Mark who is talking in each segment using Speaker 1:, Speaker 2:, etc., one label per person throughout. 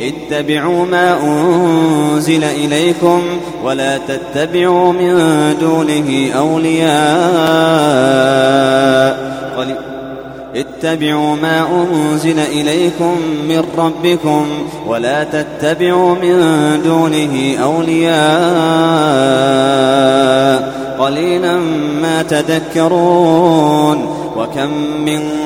Speaker 1: اتبعوا ما أنزل إليكم ولا تتبعوا من دونه أولياء اتبعوا ما أنزل إليكم من ربكم ولا تتبعوا من دونه أولياء قليلا ما تذكرون وكم من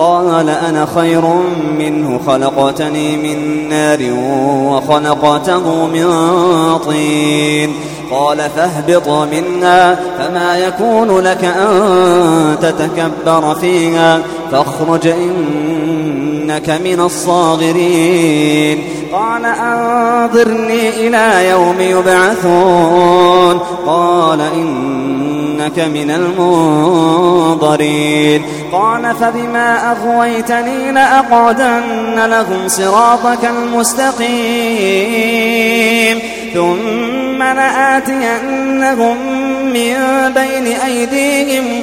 Speaker 1: قال أنا خير منه خلقتني من نار وخلقته من طين. قال فاهبط منا فما يكون لك أن تتكبر فيها فاخرج إنك من الصاغرين. قال أنظرني إلى يوم يبعثون. قال إنك من المنظرين. قال فبما أغويتني لأقعدن لهم صراطك المستقيم. ثم لآتينهم من بين أيديهم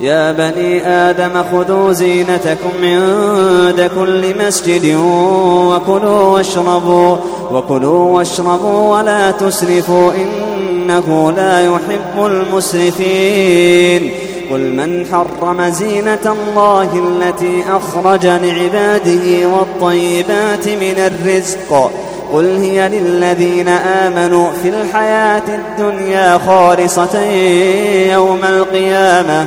Speaker 1: يا بني آدم خذوا زينتكم عند كل مسجد وكلوا واشربوا وكلوا واشربوا ولا تسرفوا إنه لا يحب المسرفين. قل من حرم زينة الله التي أخرج لعباده والطيبات من الرزق؟ قل هي للذين آمنوا في الحياة الدنيا خالصة يوم القيامة.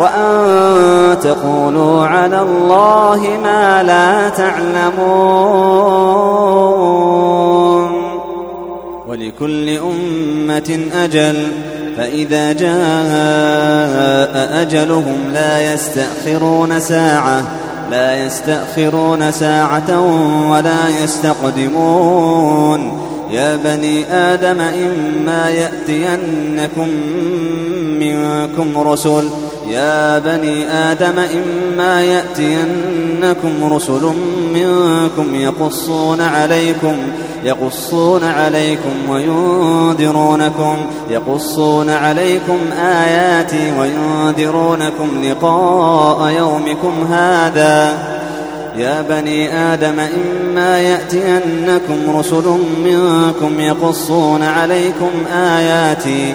Speaker 1: وأن تقولوا على الله ما لا تعلمون. ولكل أمة أجل فإذا جاء أجلهم لا يستأخرون ساعة لا يستأخرون ساعة ولا يستقدمون. يا بني آدم إما يأتينكم منكم رسل يا بني آدم إما يأتينكم رسل منكم يقصون عليكم يقصون عليكم وينذرونكم يقصون عليكم آياتي وينذرونكم لقاء يومكم هذا. يا بني آدم إما يأتينكم رسل منكم يقصون عليكم آياتي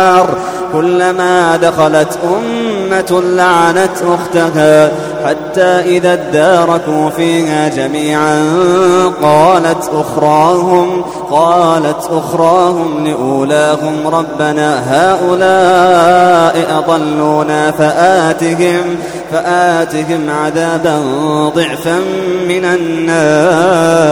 Speaker 1: كلما دخلت أمة لعنت أختها حتى إذا اداركوا فيها جميعا قالت أخراهم قالت أخراهم لأولاهم ربنا هؤلاء أضلونا فآتهم فآتهم عذابا ضعفا من النار.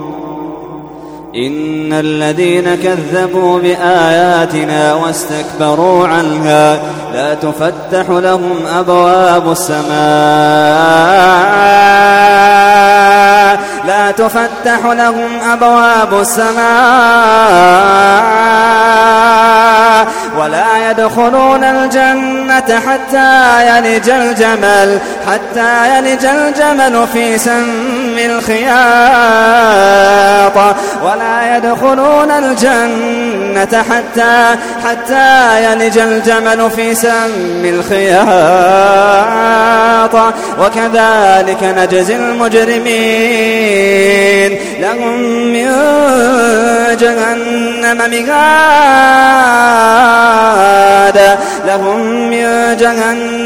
Speaker 1: إن الذين كذبوا بآياتنا واستكبروا عنها لا تفتح لهم أبواب السماء. لا تفتح لهم أبواب السماء. ولا يدخلون الجنة حتى يلج الجمل حتى يلج الجمل في سم الخياط. ولا يدخلون الجنة حتى حتى يلج الجمل في سم الخياط. وكذلك نجزي المجرمين. لهم من جهنم مهاد لهم من جهنم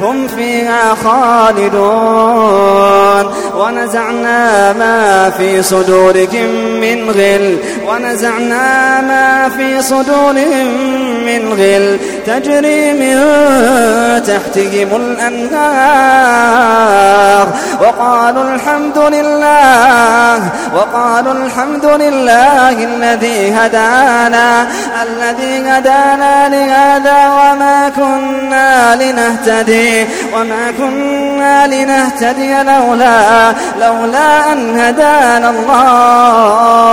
Speaker 1: هم فيها خالدون. ونزعنا ما في صدورهم من غل. ونزعنا ما في صدورهم من غل. تجري من تحتهم الأنهار. وقالوا الحمد لله. وقالوا الحمد لله الذي هدانا. الذي هدانا لهذا وما كنا لنهتدي. وما كنا لنهتدي لولا لولا أن هدانا الله.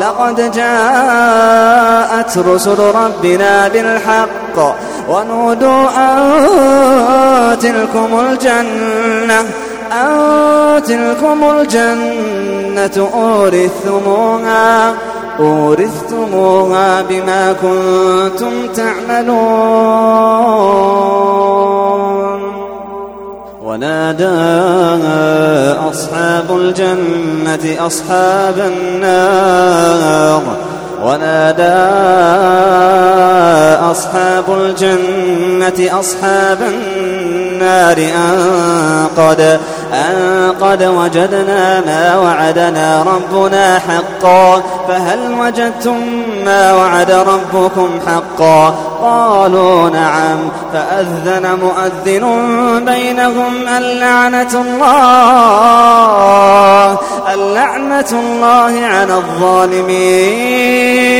Speaker 1: لقد جاءت رسل ربنا بالحق ونودوا أن تلكم الجنة أن تلكم الجنة أورثتموها. أورثتموها بما كنتم تعملون. ونادى أصحاب الجنة أصحاب النار. ونادى أصحاب الجنة أصحاب النار. أن قد, أن قد وجدنا ما وعدنا ربنا حقا فهل وجدتم ما وعد ربكم حقا؟ قالوا نعم فأذن مؤذن بينهم اللعنة الله اللعنة الله على الظالمين.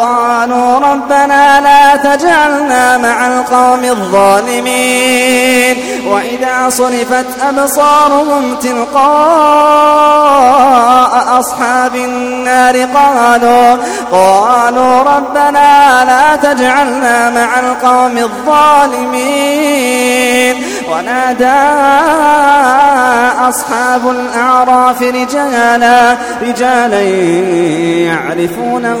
Speaker 1: قالوا ربنا لا تجعلنا مع القوم الظالمين وإذا صرفت أبصارهم تلقاء أصحاب النار قالوا قالوا ربنا لا تجعلنا مع القوم الظالمين ونادى أصحاب الأعراف رجالا رجالا يعرفونه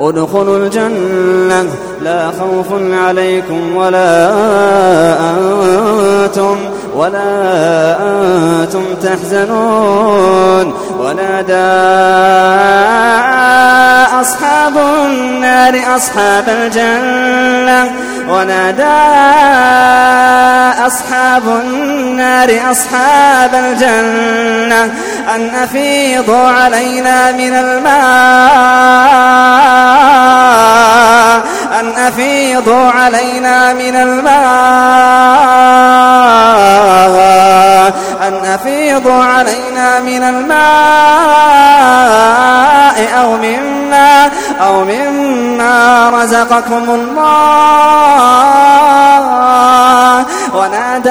Speaker 1: ادخلوا الجنة. لا خوف عليكم ولا أنتم ولا أنتم تحزنون. ونادى أصحاب النار أصحاب الجنة. ونادى أصحاب النار أصحاب الجنة أن أفيضوا علينا من الماء أن أفيضوا علينا من الماء أن أفيضوا علينا من الماء أو مما أو مما رزقكم الله ونادى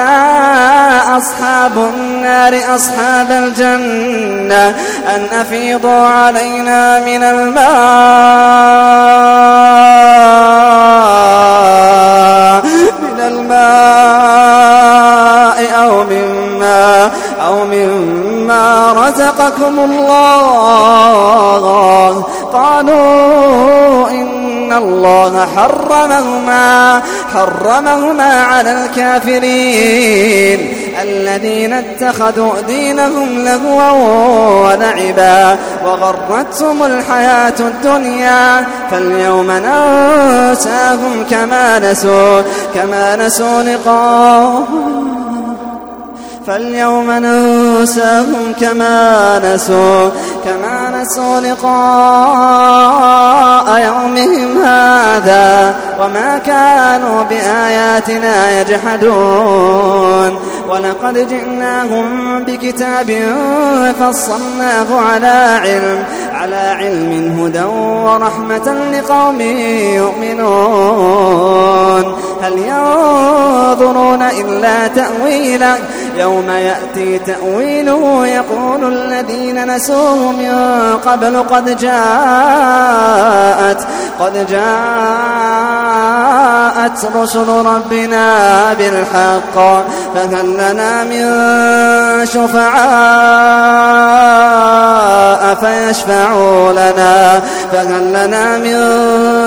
Speaker 1: أصحاب النار أصحاب الجنة أن أفيضوا علينا من الماء من الماء أو مما أو مما رزقكم الله. قالوا إن الله حرمهما حرمهما على الكافرين. الذين اتخذوا دينهم لهوا ولعبا وغرتهم الحياة الدنيا. فاليوم ننساهم كما نسوا كما نسوا لقاء فاليوم ننساهم كما نسوا كما نسوا لقاء يومهم هذا وما كانوا بآياتنا يجحدون. ولقد جئناهم بكتاب فصلناه على علم على علم هدى ورحمة لقوم يؤمنون. هل ينظرون إلا تأويله يوم يأتي تأويله يقول الذين نسوه من قبل قد جاءت قد جاءت رسل ربنا بالحق فهل لنا من شفعاء؟ فيشفعوا لنا فهل لنا من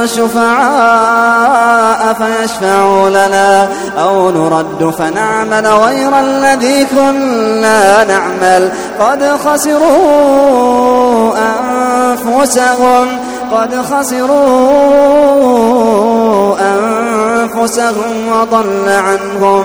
Speaker 1: شفعاء فيشفعوا لنا؟ أو نرد فنعمل غير الذي كنا نعمل؟ قد خسروا أنفسهم قد خسروا أنفسهم وضل عنهم.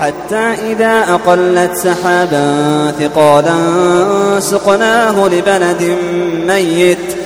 Speaker 1: حتى إذا أقلت سحابا ثقالا سقناه لبلد ميت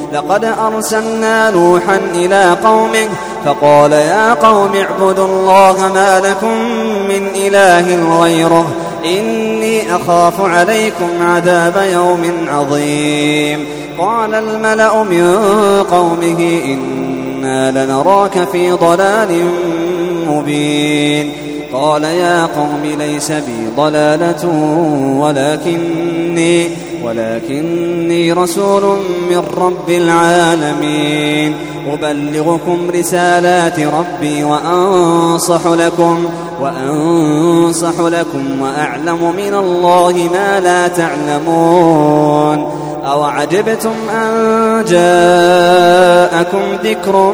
Speaker 1: لقد أرسلنا نوحا إلى قومه فقال يا قوم اعبدوا الله ما لكم من إله غيره إني أخاف عليكم عذاب يوم عظيم. قال الملأ من قومه إنا لنراك في ضلال مبين. قال يا قوم ليس بي ضلالة ولكني ولكني رسول من رب العالمين. أبلغكم رسالات ربي وأنصح لكم وأنصح لكم وأعلم من الله ما لا تعلمون. أو عجبتم أن جاءكم ذكر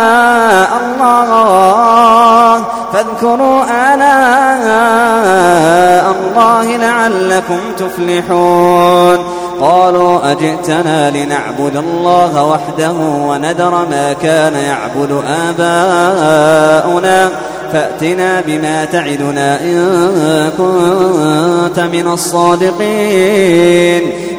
Speaker 1: فاذكروا آلاء الله لعلكم تفلحون. قالوا أجئتنا لنعبد الله وحده وندر ما كان يعبد آباؤنا. فأتنا بما تعدنا إن كنت من الصادقين.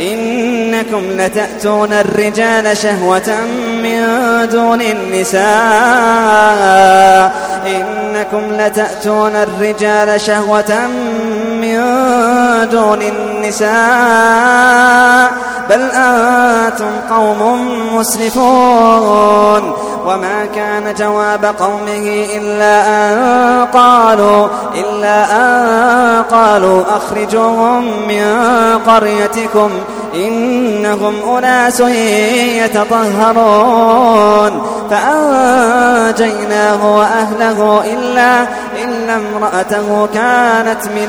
Speaker 1: إنكم لتأتون الرجال شهوة من دون النساء. إنكم لتأتون الرجال شهوة من دون النساء بل أنتم قوم مسرفون. وما كان جواب قومه إلا أن قالوا إلا أن قالوا أخرجوهم من قريتكم إنهم أناس يتطهرون. فأنجيناه وأهله إلا إلا امرأته كانت من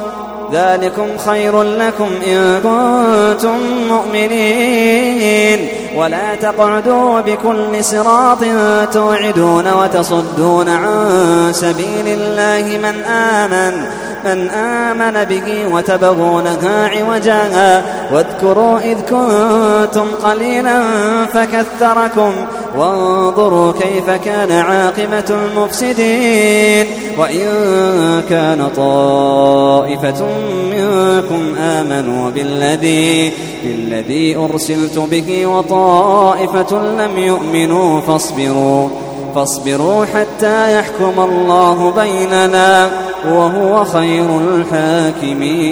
Speaker 1: ذلكم خير لكم إن كنتم مؤمنين. ولا تقعدوا بكل صراط توعدون وتصدون عن سبيل الله من آمن من آمن به وتبغونها عوجا. واذكروا إذ كنتم قليلا فكثركم. وانظروا كيف كان عاقبة المفسدين. وإن كان طائفة منكم آمنوا بالذي, بالذي أرسلت به وطائفة لم يؤمنوا فاصبروا فاصبروا حتى يحكم الله بيننا وهو خير الحاكمين.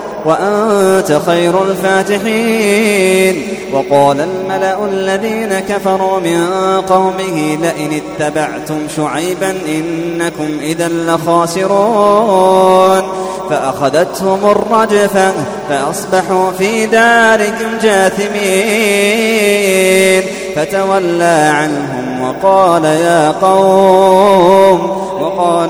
Speaker 1: وأنت خير الفاتحين. وقال الملأ الذين كفروا من قومه لئن اتبعتم شعيبا إنكم إذا لخاسرون. فأخذتهم الرجفة فأصبحوا في دارهم جاثمين. فتولى عنهم وقال يا قوم وقال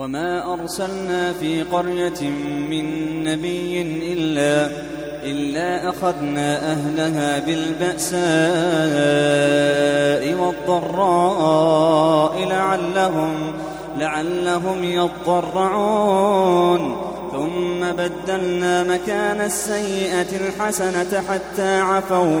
Speaker 1: وما أرسلنا في قرية من نبي إلا إلا أخذنا أهلها بالبأساء والضراء لعلهم لعلهم يضرعون ثم بدلنا مكان السيئة الحسنة حتى عفوا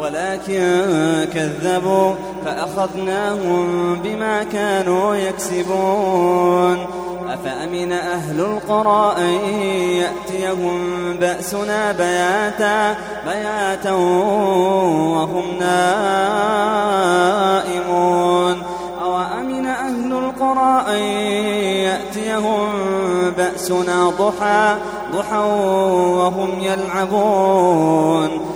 Speaker 1: ولكن كذبوا فأخذناهم بما كانوا يكسبون. أفأمن أهل القرى أن يأتيهم بأسنا بياتا بياتا وهم نائمون. أو أمن أهل القرى أن يأتيهم بأسنا ضحى ضحى وهم يلعبون.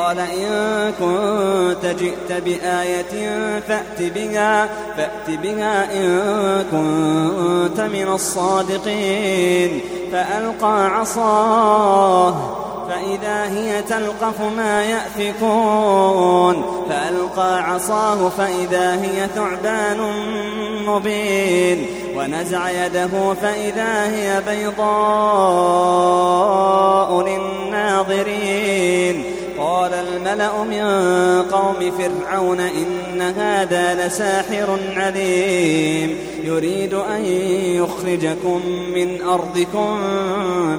Speaker 1: قال إن كنت جئت بآية فأت بها فأت بها إن كنت من الصادقين. فألقى عصاه فإذا هي تلقف ما يأفكون. فألقى عصاه فإذا هي ثعبان مبين. ونزع يده فإذا هي بيضاء للناظرين. قال الملأ من قوم فرعون إن هذا لساحر عليم. يريد أن يخرجكم من أرضكم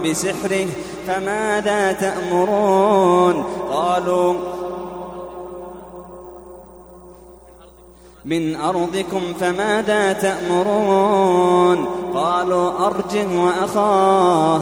Speaker 1: بسحره فماذا تأمرون؟ قالوا من أرضكم فماذا تأمرون؟ قالوا أرجه وأخاه.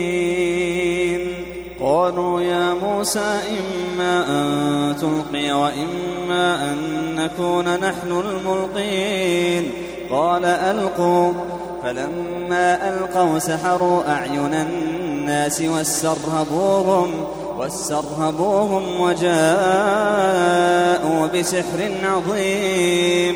Speaker 1: قالوا يا موسى إما أن تلقي وإما أن نكون نحن الملقين. قال ألقوا. فلما ألقوا سحروا أعين الناس واسترهبوهم واسترهبوهم وجاءوا بسحر عظيم.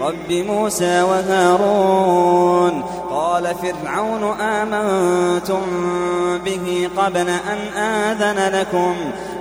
Speaker 1: رب موسى وهارون. قال فرعون آمنتم به قبل أن آذن لكم.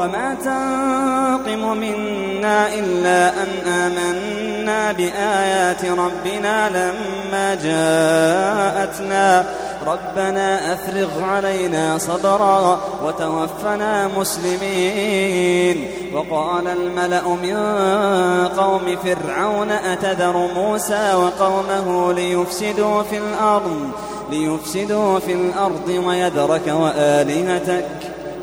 Speaker 1: وما تنقم منا إلا أن آمنا بآيات ربنا لما جاءتنا ربنا أفرغ علينا صبرا وتوفنا مسلمين وقال الملأ من قوم فرعون أتذر موسى وقومه ليفسدوا في الأرض ليفسدوا في الأرض ويذرك وآلهتك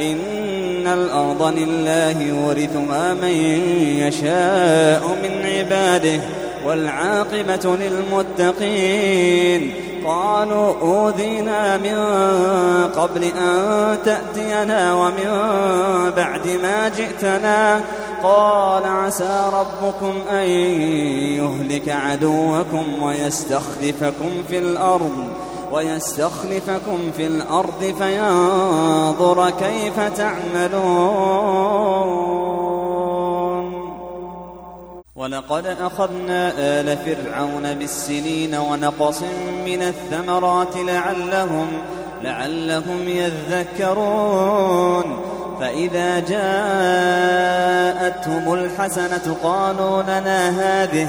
Speaker 1: إن الأرض لله يورثها من يشاء من عباده والعاقبة للمتقين قالوا أوذينا من قبل أن تأتينا ومن بعد ما جئتنا قال عسى ربكم أن يهلك عدوكم ويستخلفكم في الأرض ويستخلفكم في الأرض فينظر كيف تعملون. ولقد أخذنا آل فرعون بالسنين ونقص من الثمرات لعلهم لعلهم يذكرون. فإذا جاءتهم الحسنة قالوا لنا هذه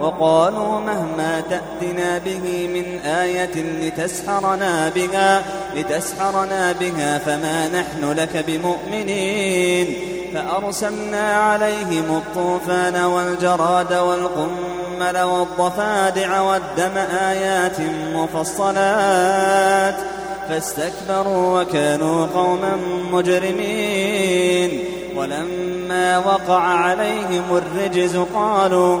Speaker 1: وقالوا مهما تأتنا به من آية لتسحرنا بها لتسحرنا بها فما نحن لك بمؤمنين. فأرسلنا عليهم الطوفان والجراد والقمل والضفادع والدم آيات مفصلات فاستكبروا وكانوا قوما مجرمين. ولما وقع عليهم الرجز قالوا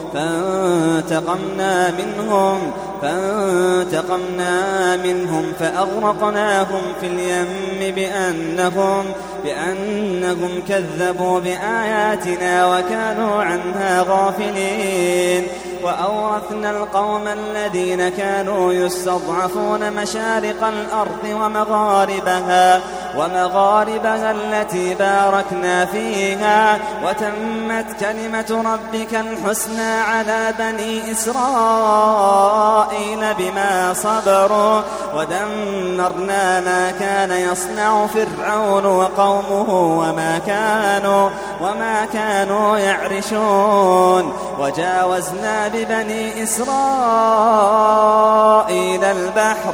Speaker 1: فانتقمنا منهم فانتقمنا منهم فأغرقناهم في اليم بأنهم بأنهم كذبوا بآياتنا وكانوا عنها غافلين. وأورثنا القوم الذين كانوا يستضعفون مشارق الأرض ومغاربها ومغاربها التي باركنا فيها. وتمت كلمة ربك الحسنى على بني إسرائيل. بما صبروا ودمرنا ما كان يصنع فرعون وقومه وما كانوا وما كانوا يعرشون. وجاوزنا ببني إسرائيل البحر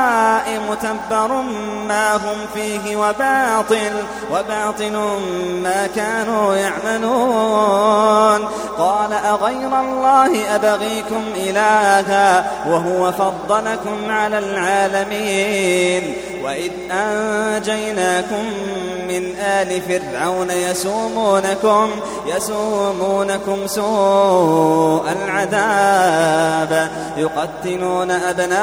Speaker 1: متبر ما هم فيه وباطل وباطل ما كانوا يعملون. قال أغير الله أبغيكم إلها وهو فضلكم على العالمين. وإذ أنجيناكم من آل فرعون يسومونكم يسومونكم سوء العذاب. يقتلون أبناءكم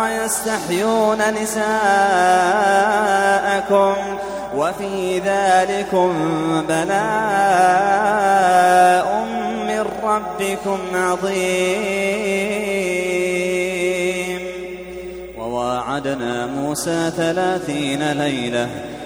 Speaker 1: ويستحيون نساءكم وفي ذلكم بلاء من ربكم عظيم. وواعدنا موسى ثلاثين ليلة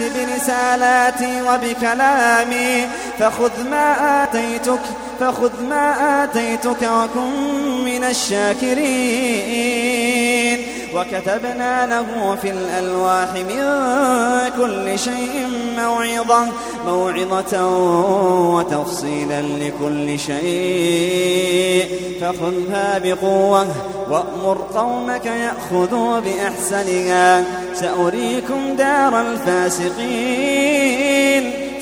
Speaker 1: برسالاتي وبكلامي. فخذ ما آتيتك فخذ ما آتيتك وكن من الشاكرين. وكتبنا له في الألواح من كل شيء موعظة موعظة وتفصيلا لكل شيء. فخذها بقوة وأمر قومك يأخذوا بأحسنها. سأريكم دار الفاسقين.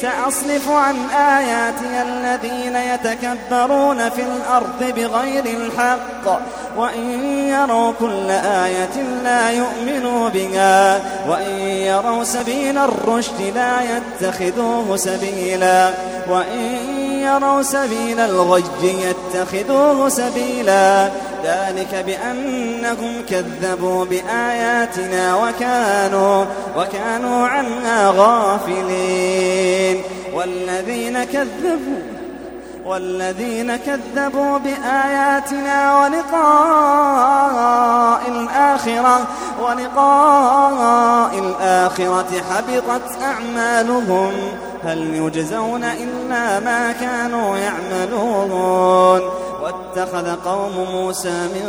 Speaker 1: سأصرف عن آياتي الذين يتكبرون في الأرض بغير الحق وإن يروا كل آية لا يؤمنوا بها وإن يروا سبيل الرشد لا يتخذوه سبيلا وإن يروا سبيل الغي يتخذوه سبيلا. ذلك بأنهم كذبوا بآياتنا وكانوا وكانوا عنها غافلين. والذين كذبوا والذين كذبوا بآياتنا ولقاء الآخرة ولقاء الآخرة حبطت أعمالهم هل يجزون إلا ما كانوا يعملون اتخذ قوم موسى من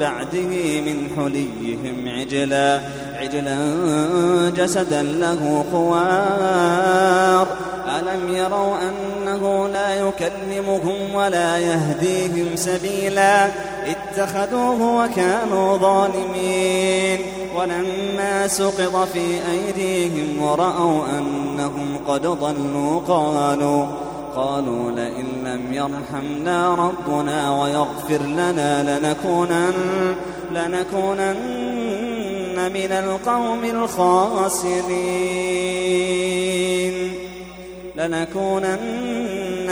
Speaker 1: بعده من حليهم عجلا عجلا جسدا له خوار ألم يروا لا يكلمهم ولا يهديهم سبيلا اتخذوه وكانوا ظالمين ولما سقط في أيديهم ورأوا أنهم قد ضلوا قالوا قالوا لئن لم يرحمنا ربنا ويغفر لنا لنكونن لنكونن من القوم الخاسرين لنكونن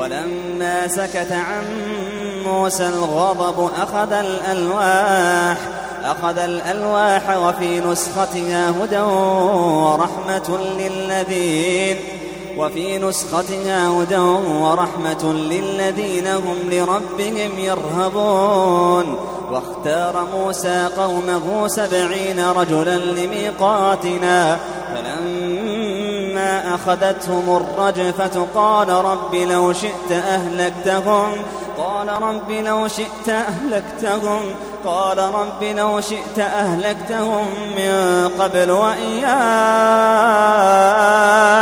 Speaker 1: ولما سكت عن موسى الغضب أخذ الألواح أخذ الألواح وفي نسختها هدى ورحمة للذين وفي نسختها هدى ورحمة للذين هم لربهم يرهبون. واختار موسى قومه سبعين رجلا لميقاتنا. أخذتهم الرجفة قال رب لو شئت أهلكتهم قال رب لو شئت أهلكتهم قال رب لو شئت أهلكتهم من قبل وإياي.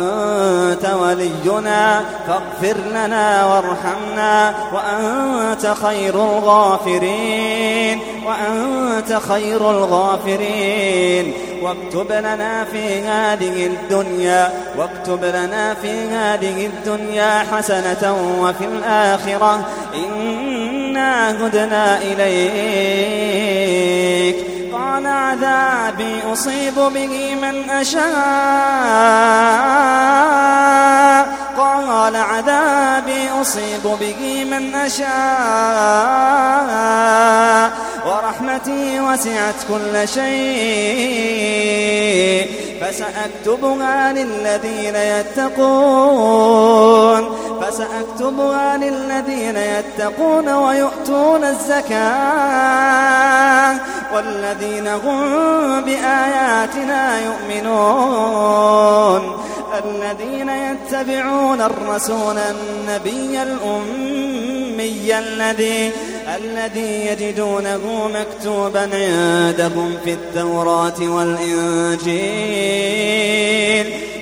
Speaker 1: أنت ولينا فاغفر لنا وارحمنا وأنت خير الغافرين وأنت خير الغافرين واكتب لنا في هذه الدنيا واكتب لنا في هذه الدنيا حسنة وفي الآخرة إنا هدنا إليك قال عذابي أصيب به من أشاء. قال عذابي أصيب به من أشاء. ورحمتي وسعت كل شيء. فسأكتبها للذين يتقون. فسأكتبها للذين يتقون ويؤتون الزكاة. والذين هم بآياتنا يؤمنون الذين يتبعون الرسول النبي الأمي الذي الذي يجدونه مكتوبا عندهم في التوراة والإنجيل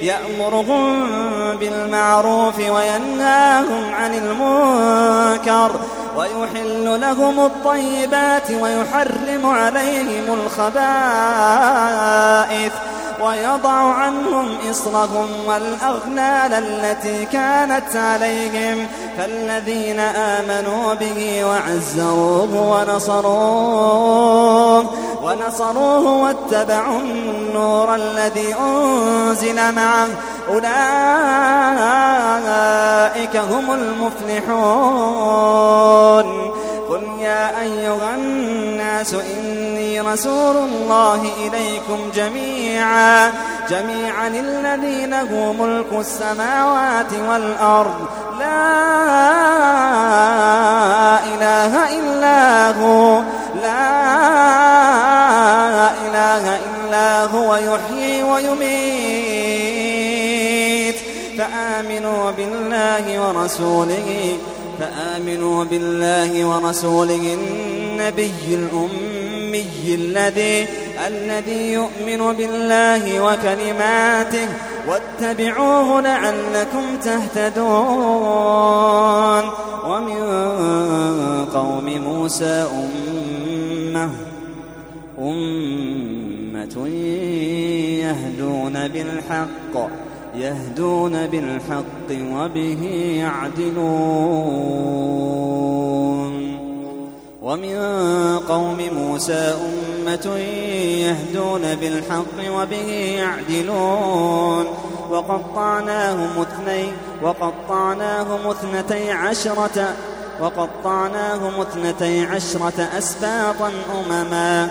Speaker 1: يأمرهم بالمعروف وينهاهم عن المنكر ويحل لهم الطيبات ويحرم عليهم الخبائث ويضع عنهم إصرهم والأغلال التي كانت عليهم فالذين آمنوا به وعزروه ونصروه ونصروه واتبعوا النور الذي أنزل معه أولئك هم المفلحون قل يا أيها الناس إني رسول الله إليكم جميعا جميعا الذي له ملك السماوات والأرض. لا إله إلا هو لا إله إلا هو يحيي ويميت. فآمنوا بالله ورسوله فآمنوا بالله ورسوله النبي الأمي الذي الذي يؤمن بالله وكلماته واتبعوه لعلكم تهتدون. ومن قوم موسى أمة أمة يهدون بالحق. يهدون بالحق وبه يعدلون. ومن قوم موسى أمة يهدون بالحق وبه يعدلون. وقطعناهم اثني وقطعناهم اثنتي عشرة وقطعناهم اثنتي عشرة أسباطا أمما.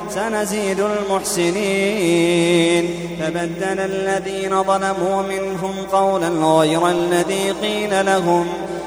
Speaker 1: سنزيد المحسنين. فبدل الذين ظلموا منهم قولا غير الذي قيل لهم.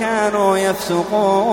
Speaker 1: كانوا يفسقون.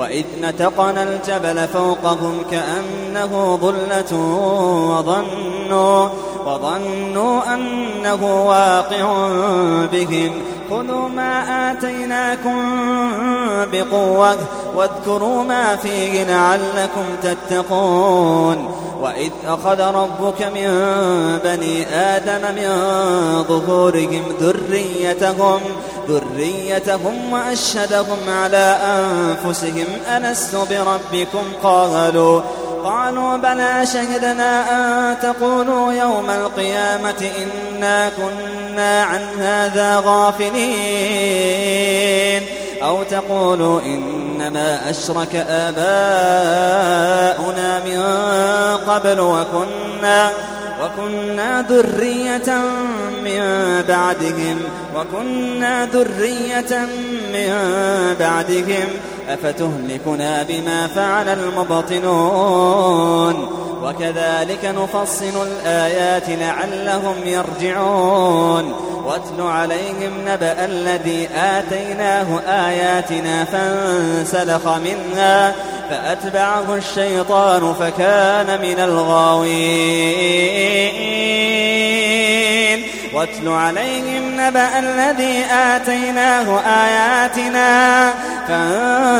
Speaker 1: وإذ نتقنا الجبل فوقهم كأنه ظلة وظنوا وظنوا أنه واقع بهم. خذوا ما آتيناكم بقوة واذكروا ما فيه لعلكم تتقون. وإذ أخذ ربك من بني آدم من ظهورهم ذريتهم ذريتهم وأشهدهم على أنفسهم ألست بربكم؟ قالوا قالوا بلى شهدنا أن تقولوا يوم القيامة إنا كنا عن هذا غافلين. أو تقولوا إنما أشرك آباؤنا من قبل وكنا وكنا ذرية من بعدهم وكنا ذرية من بعدهم أفتهلكنا بما فعل المبطنون؟ وكذلك نفصل الآيات لعلهم يرجعون. واتل عليهم نبأ الذي آتيناه آياتنا فانسلخ منها فأتبعه الشيطان فكان من الغاوين. واتل عليهم نبأ الذي آتيناه آياتنا فانسلخ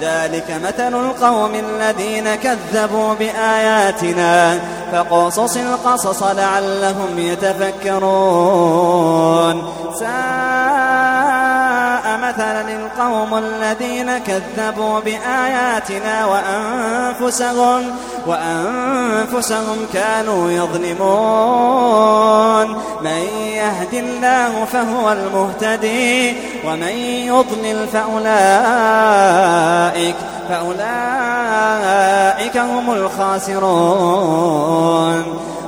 Speaker 1: ذلك مثل القوم الذين كذبوا بآياتنا فقصص القصص لعلهم يتفكرون. ساء مثلا القوم الذين كذبوا بآياتنا وأنفسهم وأنفسهم كانوا يظلمون. من يهد الله فهو المهتدي ومن يضلل فأولئك فأولئك هم الخاسرون.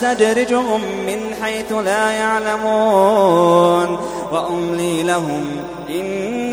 Speaker 1: سنستدرجهم من حيث لا يعلمون وأملي لهم إن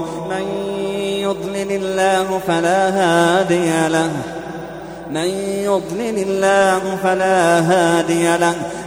Speaker 1: من يضلل الله فلا هادي له. من يضلل الله فلا هادي له.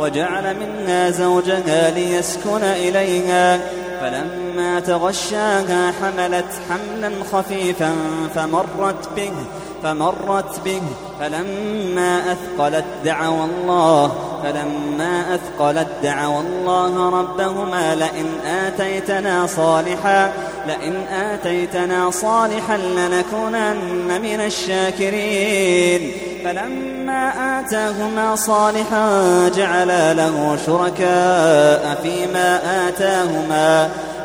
Speaker 1: وجعل منها زوجها ليسكن إليها. فلما تغشاها حملت حملا خفيفا فمرت به فمرت به. فلما أثقلت دعوا الله فلما أثقلت دعوا الله ربهما لئن آتيتنا صالحا لئن آتيتنا صالحا لنكونن من الشاكرين. فلما آتاهما صالحا جعلا له شركاء فيما آتاهما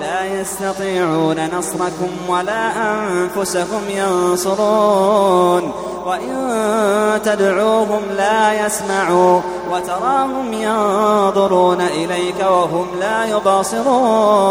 Speaker 1: لا يستطيعون نصركم ولا أنفسهم ينصرون. وإن تدعوهم لا يسمعوا وتراهم ينظرون إليك وهم لا يبصرون.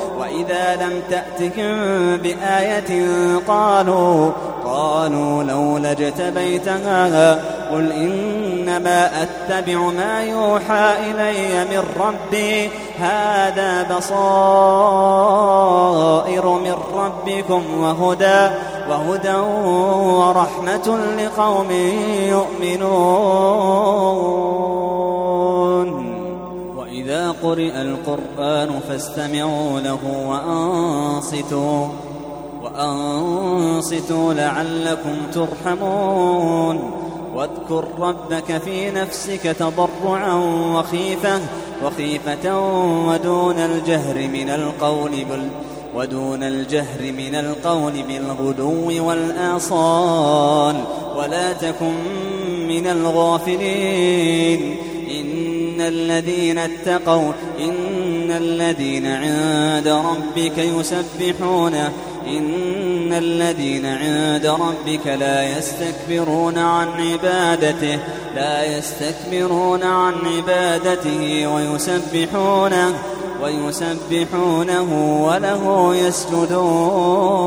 Speaker 1: وإذا لم تأتكم بآية قالوا قالوا لولا اجتبيتها. قل إنما أتبع ما يوحى إلي من ربي. هذا بصائر من ربكم وهدى وهدى ورحمة لقوم يؤمنون. قرئ القرآن فاستمعوا له وأنصتوا وأنصتوا لعلكم ترحمون. واذكر ربك في نفسك تضرعا وخيفة وخيفة ودون الجهر من القول بل ودون الجهر من القول بالغدو والآصال. ولا تكن من الغافلين. إن الذين اتقوا إن الذين عند ربك يسبحون إن الذين عند ربك لا يستكبرون عن عبادته لا يستكبرون عن عبادته ويسبحونه ويسبحونه وله يسجدون.